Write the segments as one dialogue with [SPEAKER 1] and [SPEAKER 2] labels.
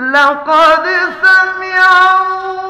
[SPEAKER 1] لقد سمع الله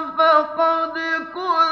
[SPEAKER 1] فقد كنت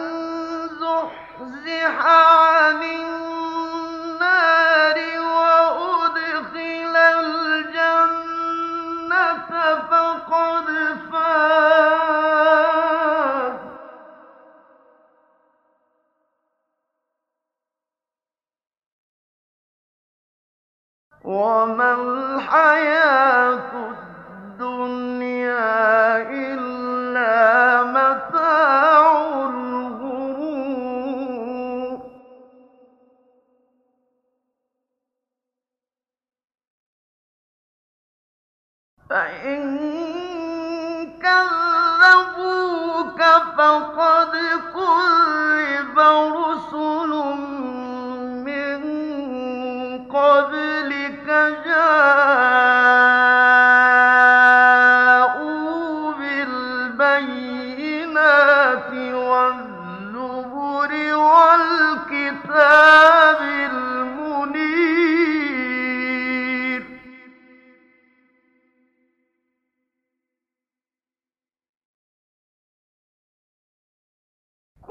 [SPEAKER 1] فَوَ فإن كذبوك فقد كذب رسل من قبل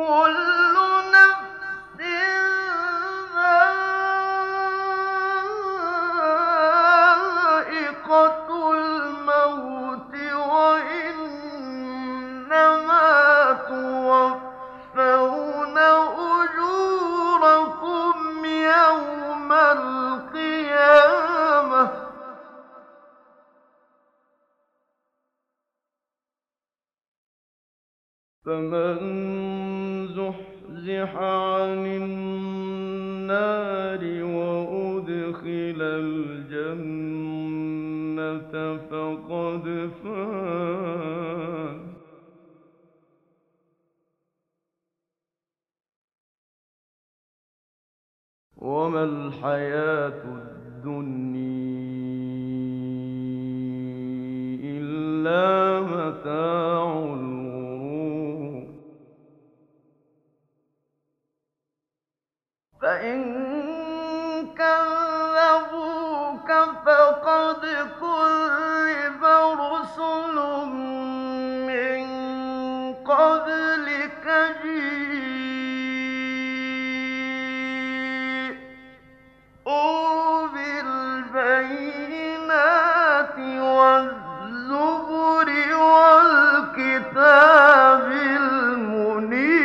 [SPEAKER 1] قل النار وأدخل الجنة فقد فاز. وما الحياة الدنيا بالبينات والكتاب المنير.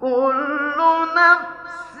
[SPEAKER 1] كل نفس